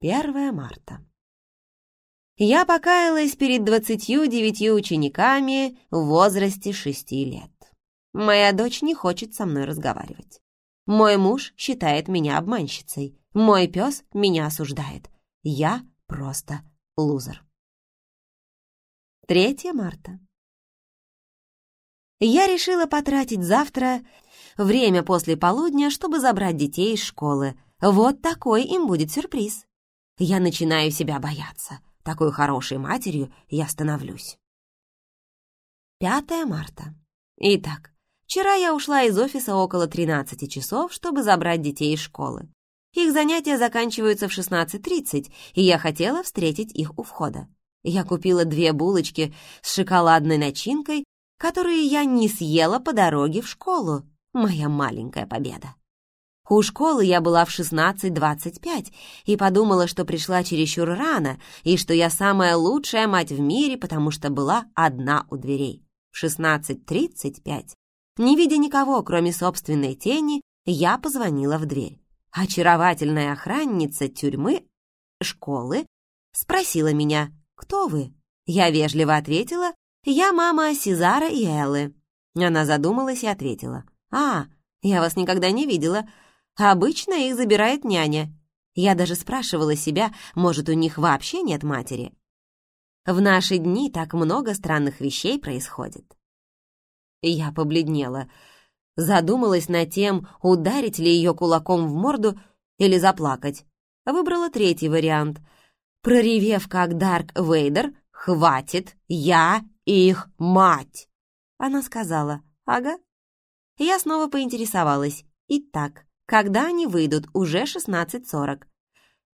Первое марта. Я покаялась перед двадцатью девятью учениками в возрасте шести лет. Моя дочь не хочет со мной разговаривать. Мой муж считает меня обманщицей. Мой пес меня осуждает. Я просто лузер. 3 марта. Я решила потратить завтра время после полудня, чтобы забрать детей из школы. Вот такой им будет сюрприз. Я начинаю себя бояться. Такой хорошей матерью я становлюсь. 5 марта. Итак, вчера я ушла из офиса около 13 часов, чтобы забрать детей из школы. Их занятия заканчиваются в 16.30, и я хотела встретить их у входа. Я купила две булочки с шоколадной начинкой, которые я не съела по дороге в школу. Моя маленькая победа. У школы я была в 16.25 и подумала, что пришла чересчур рано и что я самая лучшая мать в мире, потому что была одна у дверей. В 16.35, не видя никого, кроме собственной тени, я позвонила в дверь. Очаровательная охранница тюрьмы школы спросила меня, кто вы? Я вежливо ответила, я мама Сезара и Эллы. Она задумалась и ответила, а, я вас никогда не видела, Обычно их забирает няня. Я даже спрашивала себя, может, у них вообще нет матери. В наши дни так много странных вещей происходит. Я побледнела, задумалась над тем, ударить ли ее кулаком в морду или заплакать. Выбрала третий вариант. Проревев, как Дарк Вейдер, «Хватит, я их мать!» Она сказала, «Ага». Я снова поинтересовалась, «Итак, когда они выйдут, уже 16.40.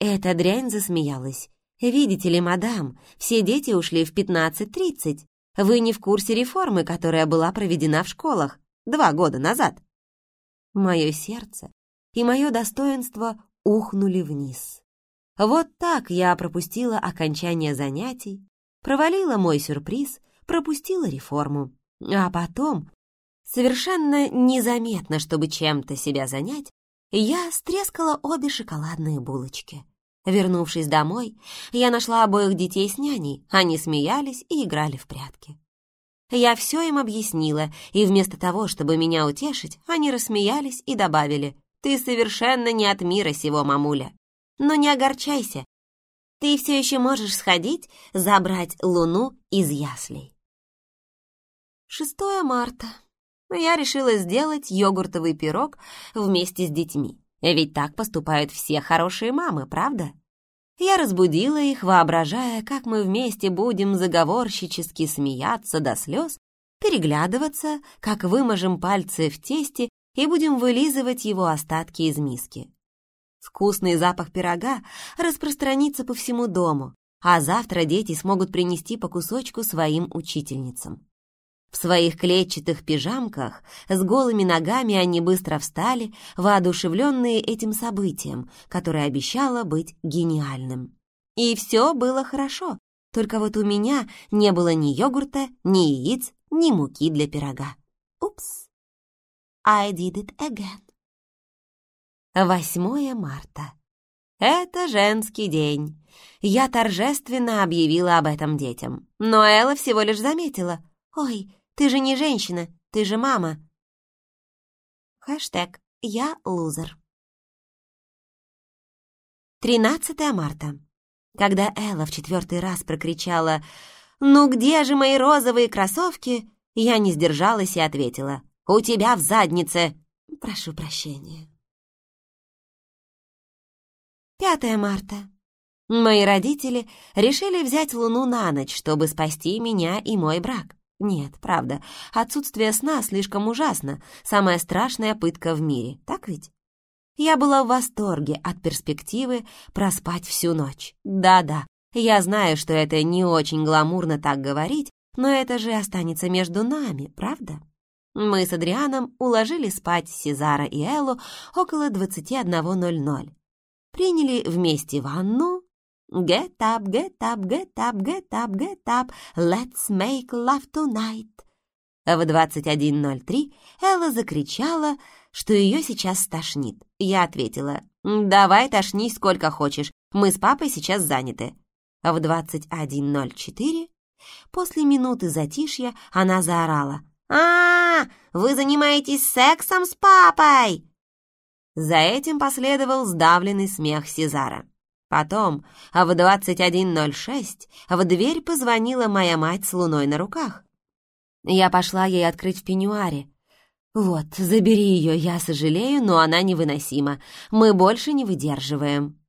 Эта дрянь засмеялась. «Видите ли, мадам, все дети ушли в 15.30. Вы не в курсе реформы, которая была проведена в школах два года назад». Мое сердце и мое достоинство ухнули вниз. Вот так я пропустила окончание занятий, провалила мой сюрприз, пропустила реформу. А потом Совершенно незаметно, чтобы чем-то себя занять, я стрескала обе шоколадные булочки. Вернувшись домой, я нашла обоих детей с няней, они смеялись и играли в прятки. Я все им объяснила, и вместо того, чтобы меня утешить, они рассмеялись и добавили, «Ты совершенно не от мира сего, мамуля. Но не огорчайся, ты все еще можешь сходить, забрать луну из яслей». 6 марта я решила сделать йогуртовый пирог вместе с детьми. Ведь так поступают все хорошие мамы, правда? Я разбудила их, воображая, как мы вместе будем заговорщически смеяться до слез, переглядываться, как выможем пальцы в тесте и будем вылизывать его остатки из миски. Вкусный запах пирога распространится по всему дому, а завтра дети смогут принести по кусочку своим учительницам. В своих клетчатых пижамках с голыми ногами они быстро встали, воодушевленные этим событием, которое обещало быть гениальным. И все было хорошо, только вот у меня не было ни йогурта, ни яиц, ни муки для пирога. Упс. I did it again. 8 марта. Это женский день. Я торжественно объявила об этом детям. Но Элла всего лишь заметила. «Ой, ты же не женщина, ты же мама. Хэштег «Я лузер». 13 марта. Когда Элла в четвертый раз прокричала «Ну где же мои розовые кроссовки?», я не сдержалась и ответила «У тебя в заднице!» «Прошу прощения». 5 марта. Мои родители решили взять Луну на ночь, чтобы спасти меня и мой брак. Нет, правда, отсутствие сна слишком ужасно, самая страшная пытка в мире, так ведь? Я была в восторге от перспективы проспать всю ночь. Да-да, я знаю, что это не очень гламурно так говорить, но это же останется между нами, правда? Мы с Адрианом уложили спать Сезара и Эллу около 21.00. Приняли вместе ванну, Get up, get up, get up, get up, get up, let's make love tonight. В 21.03 Элла закричала, что ее сейчас стошнит. Я ответила, «Давай тошнись сколько хочешь, мы с папой сейчас заняты». В 21.04 после минуты затишья она заорала, «А, вы занимаетесь сексом с папой!» За этим последовал сдавленный смех Сезара. Потом, в 21.06, в дверь позвонила моя мать с луной на руках. Я пошла ей открыть в пеньюаре. «Вот, забери ее, я сожалею, но она невыносима. Мы больше не выдерживаем».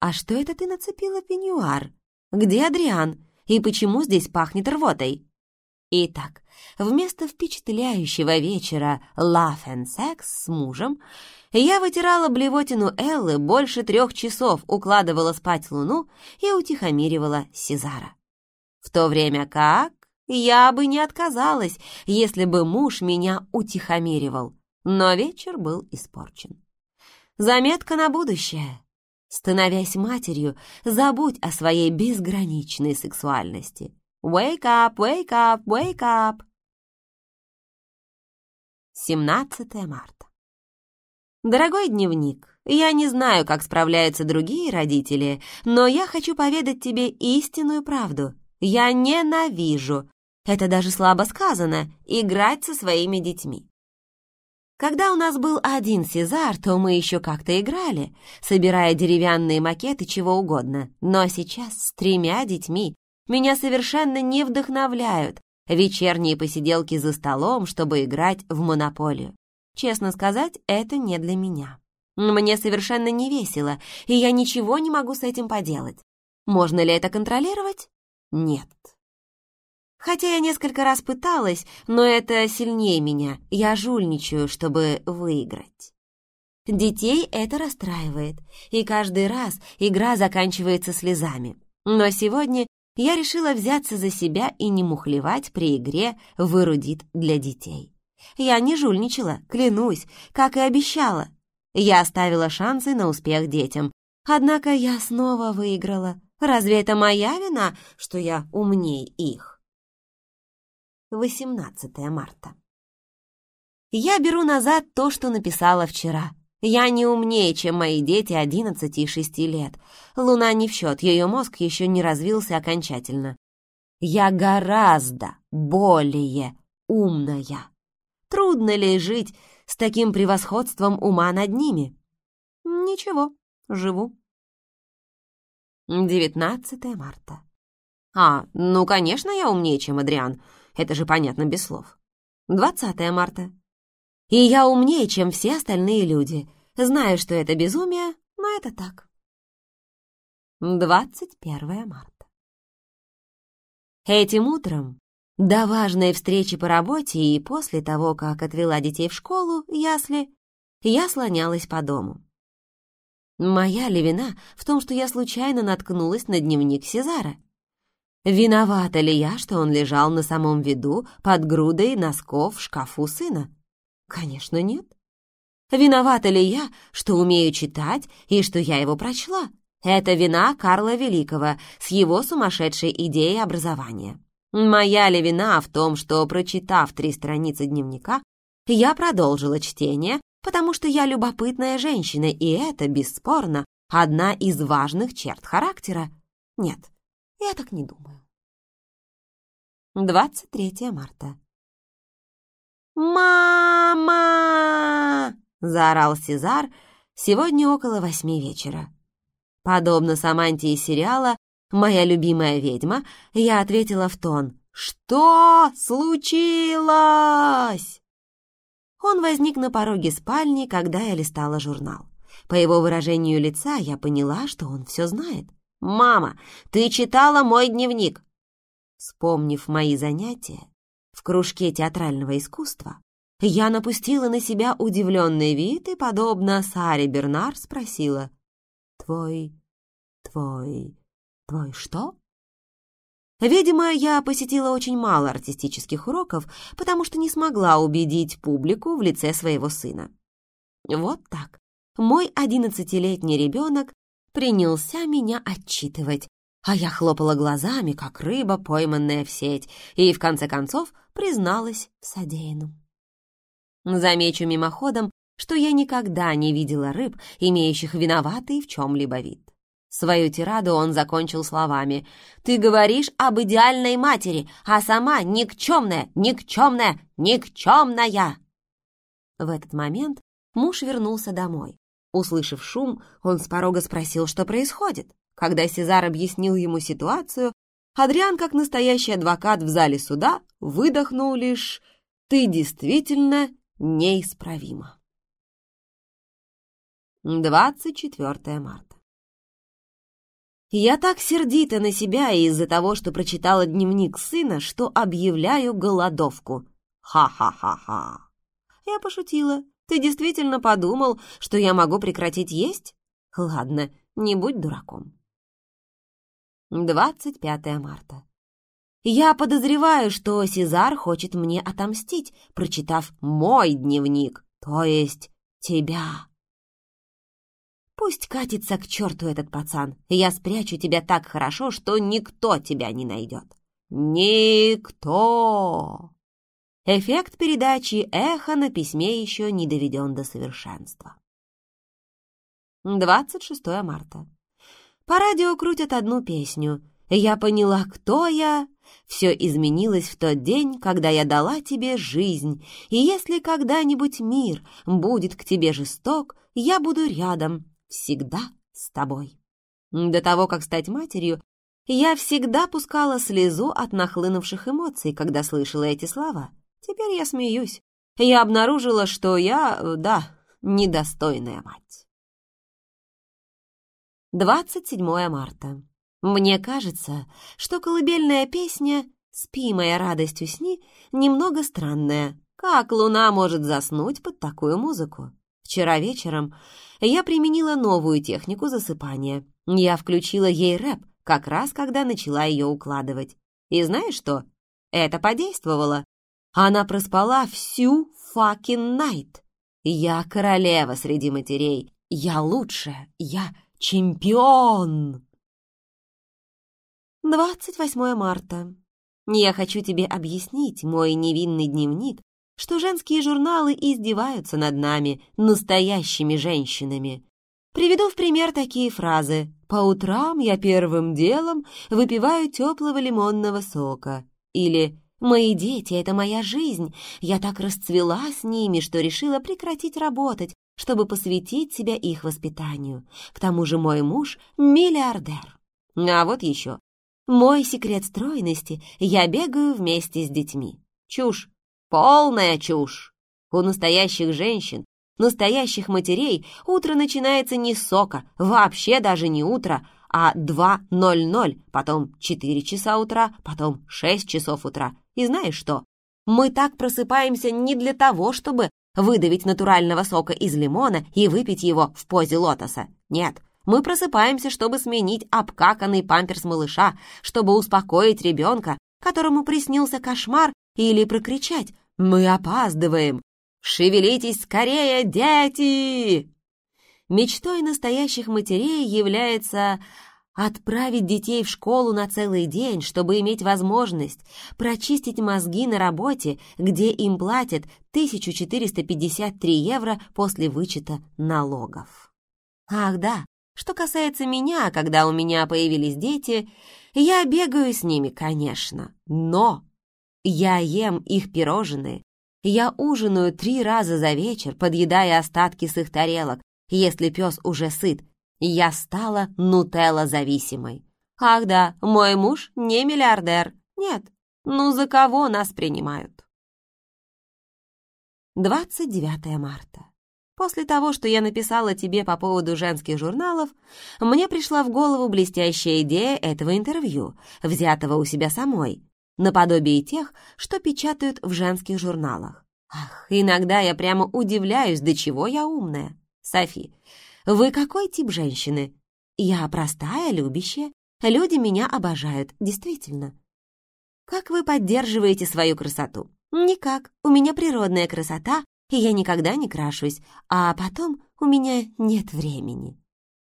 «А что это ты нацепила пеньюар? Где Адриан? И почему здесь пахнет рвотой?» Итак, вместо впечатляющего вечера «Love and Sex» с мужем, я вытирала блевотину Эллы больше трех часов, укладывала спать Луну и утихомиривала Сезара. В то время как я бы не отказалась, если бы муж меня утихомиривал, но вечер был испорчен. Заметка на будущее. Становясь матерью, забудь о своей безграничной сексуальности. Wake up, wake up, wake up! 17 марта. Дорогой дневник, я не знаю, как справляются другие родители, но я хочу поведать тебе истинную правду. Я ненавижу, это даже слабо сказано, играть со своими детьми. Когда у нас был один Сезар, то мы еще как-то играли, собирая деревянные макеты чего угодно. Но сейчас с тремя детьми меня совершенно не вдохновляют вечерние посиделки за столом, чтобы играть в монополию. Честно сказать, это не для меня. Мне совершенно не весело, и я ничего не могу с этим поделать. Можно ли это контролировать? Нет. Хотя я несколько раз пыталась, но это сильнее меня. Я жульничаю, чтобы выиграть. Детей это расстраивает, и каждый раз игра заканчивается слезами. Но сегодня я решила взяться за себя и не мухлевать при игре в для детей. Я не жульничала, клянусь, как и обещала. Я оставила шансы на успех детям. Однако я снова выиграла. Разве это моя вина, что я умней их? 18 марта. Я беру назад то, что написала вчера. Я не умнее, чем мои дети 11 и 6 лет. Луна не в счет, ее мозг еще не развился окончательно. Я гораздо более умная. Трудно ли жить с таким превосходством ума над ними? Ничего, живу. 19 марта. А, ну, конечно, я умнее, чем Адриан. Это же понятно без слов. 20 марта. И я умнее, чем все остальные люди. Знаю, что это безумие, но это так. 21 марта. Этим утром, до важной встречи по работе и после того, как отвела детей в школу, ясли, я слонялась по дому. Моя ли вина в том, что я случайно наткнулась на дневник Сезара? Виновата ли я, что он лежал на самом виду под грудой носков в шкафу сына? Конечно, нет. Виновата ли я, что умею читать и что я его прочла? Это вина Карла Великого с его сумасшедшей идеей образования. Моя ли вина в том, что, прочитав три страницы дневника, я продолжила чтение, потому что я любопытная женщина, и это, бесспорно, одна из важных черт характера? Нет, я так не думаю. 23 марта. «Мама!» — заорал Сезар сегодня около восьми вечера. Подобно Саманте из сериала «Моя любимая ведьма», я ответила в тон «Что случилось?» Он возник на пороге спальни, когда я листала журнал. По его выражению лица я поняла, что он все знает. «Мама, ты читала мой дневник!» Вспомнив мои занятия кружке театрального искусства, я напустила на себя удивленный вид и, подобно Саре Бернар, спросила «Твой... твой... твой что?» Видимо, я посетила очень мало артистических уроков, потому что не смогла убедить публику в лице своего сына. Вот так. Мой одиннадцатилетний ребенок принялся меня отчитывать, А я хлопала глазами, как рыба, пойманная в сеть, и в конце концов призналась в содеянном. Замечу мимоходом, что я никогда не видела рыб, имеющих виноватый в чем-либо вид. Свою тираду он закончил словами «Ты говоришь об идеальной матери, а сама никчемная, никчемная, никчемная!» В этот момент муж вернулся домой. Услышав шум, он с порога спросил, что происходит. Когда Сезар объяснил ему ситуацию, Адриан, как настоящий адвокат в зале суда, выдохнул лишь «Ты действительно неисправима». 24 марта. Я так сердита на себя из-за того, что прочитала дневник сына, что объявляю голодовку. Ха-ха-ха-ха. Я пошутила. Ты действительно подумал, что я могу прекратить есть? Ладно, не будь дураком. 25 марта. Я подозреваю, что Сезар хочет мне отомстить, прочитав мой дневник, то есть тебя. Пусть катится к черту этот пацан. Я спрячу тебя так хорошо, что никто тебя не найдет. Никто! Эффект передачи эхо на письме еще не доведен до совершенства. 26 марта. По радио крутят одну песню. Я поняла, кто я. Все изменилось в тот день, когда я дала тебе жизнь. И если когда-нибудь мир будет к тебе жесток, я буду рядом, всегда с тобой. До того, как стать матерью, я всегда пускала слезу от нахлынувших эмоций, когда слышала эти слова. Теперь я смеюсь. Я обнаружила, что я, да, недостойная мать. 27 марта. Мне кажется, что колыбельная песня «Спи, моя радость, усни» немного странная. Как луна может заснуть под такую музыку? Вчера вечером я применила новую технику засыпания. Я включила ей рэп, как раз когда начала ее укладывать. И знаешь что? Это подействовало. Она проспала всю fucking night. Я королева среди матерей. Я лучшая. Я чемпион. 28 марта. Я хочу тебе объяснить мой невинный дневник что женские журналы издеваются над нами, настоящими женщинами. Приведу в пример такие фразы. «По утрам я первым делом выпиваю теплого лимонного сока». Или «Мои дети — это моя жизнь. Я так расцвела с ними, что решила прекратить работать, чтобы посвятить себя их воспитанию. К тому же мой муж — миллиардер». А вот еще. «Мой секрет стройности — я бегаю вместе с детьми». Чушь. Полная чушь! У настоящих женщин, настоящих матерей утро начинается не сока, вообще даже не утро, а 2.00, потом 4 часа утра, потом 6 часов утра. И знаешь что? Мы так просыпаемся не для того, чтобы выдавить натурального сока из лимона и выпить его в позе лотоса. Нет, мы просыпаемся, чтобы сменить обкаканный памперс малыша, чтобы успокоить ребенка, которому приснился кошмар или прокричать «Мы опаздываем! Шевелитесь скорее, дети!» Мечтой настоящих матерей является отправить детей в школу на целый день, чтобы иметь возможность прочистить мозги на работе, где им платят 1453 евро после вычета налогов. Ах да, что касается меня, когда у меня появились дети, я бегаю с ними, конечно, но я ем их пирожные. Я ужинаю три раза за вечер, подъедая остатки с их тарелок, если пес уже сыт. Я стала нутелла-зависимой. Ах да, мой муж не миллиардер. Нет, ну за кого нас принимают? 29 марта. После того, что я написала тебе по поводу женских журналов, мне пришла в голову блестящая идея этого интервью, взятого у себя самой, наподобие тех, что печатают в женских журналах. Ах, иногда я прямо удивляюсь, до чего я умная. Софи, вы какой тип женщины? Я простая, любящая. Люди меня обожают, действительно. Как вы поддерживаете свою красоту? Никак. У меня природная красота, и я никогда не крашусь, а потом у меня нет времени.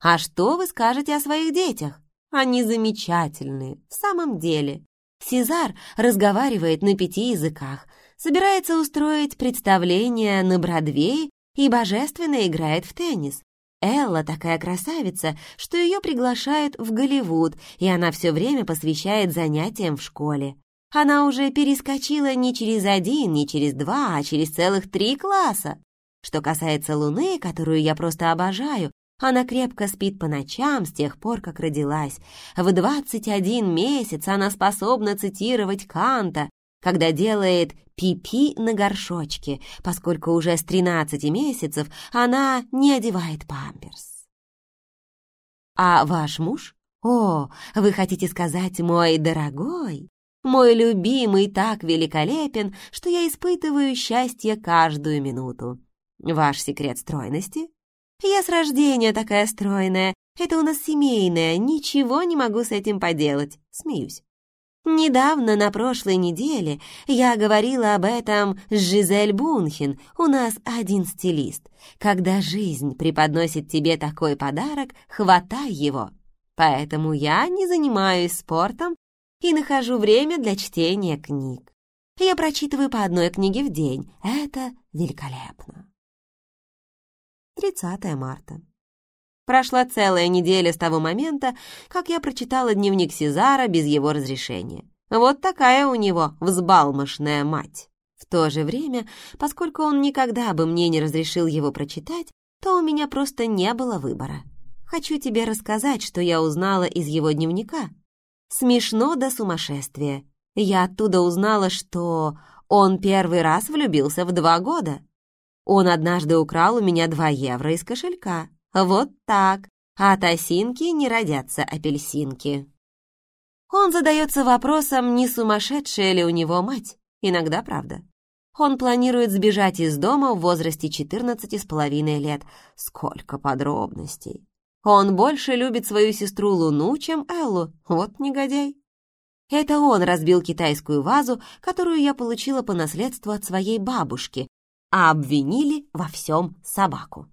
А что вы скажете о своих детях? Они замечательные, в самом деле. Сезар разговаривает на пяти языках, собирается устроить представление на Бродвее и божественно играет в теннис. Элла такая красавица, что ее приглашают в Голливуд, и она все время посвящает занятиям в школе. Она уже перескочила не через один, не через два, а через целых три класса. Что касается Луны, которую я просто обожаю, она крепко спит по ночам с тех пор, как родилась. В 21 месяц она способна цитировать Канта, когда делает пипи -пи на горшочке, поскольку уже с 13 месяцев она не одевает памперс. А ваш муж? О, вы хотите сказать «мой дорогой»? Мой любимый так великолепен, что я испытываю счастье каждую минуту. Ваш секрет стройности? Я с рождения такая стройная. Это у нас семейное, ничего не могу с этим поделать. Смеюсь. Недавно, на прошлой неделе, я говорила об этом с Жизель Бунхен, у нас один стилист. Когда жизнь преподносит тебе такой подарок, хватай его. Поэтому я не занимаюсь спортом и нахожу время для чтения книг. Я прочитываю по одной книге в день. Это великолепно. 30 марта. Прошла целая неделя с того момента, как я прочитала дневник Сезара без его разрешения. Вот такая у него взбалмошная мать. В то же время, поскольку он никогда бы мне не разрешил его прочитать, то у меня просто не было выбора. Хочу тебе рассказать, что я узнала из его дневника, Смешно до сумасшествия. Я оттуда узнала, что он первый раз влюбился в два года. Он однажды украл у меня два евро из кошелька. Вот так. От осинки не родятся апельсинки. Он задается вопросом, не сумасшедшая ли у него мать. Иногда правда. Он планирует сбежать из дома в возрасте 14 с половиной лет. Сколько подробностей. Он больше любит свою сестру Луну, чем Эллу. Вот негодяй. Это он разбил китайскую вазу, которую я получила по наследству от своей бабушки, а обвинили во всем собаку.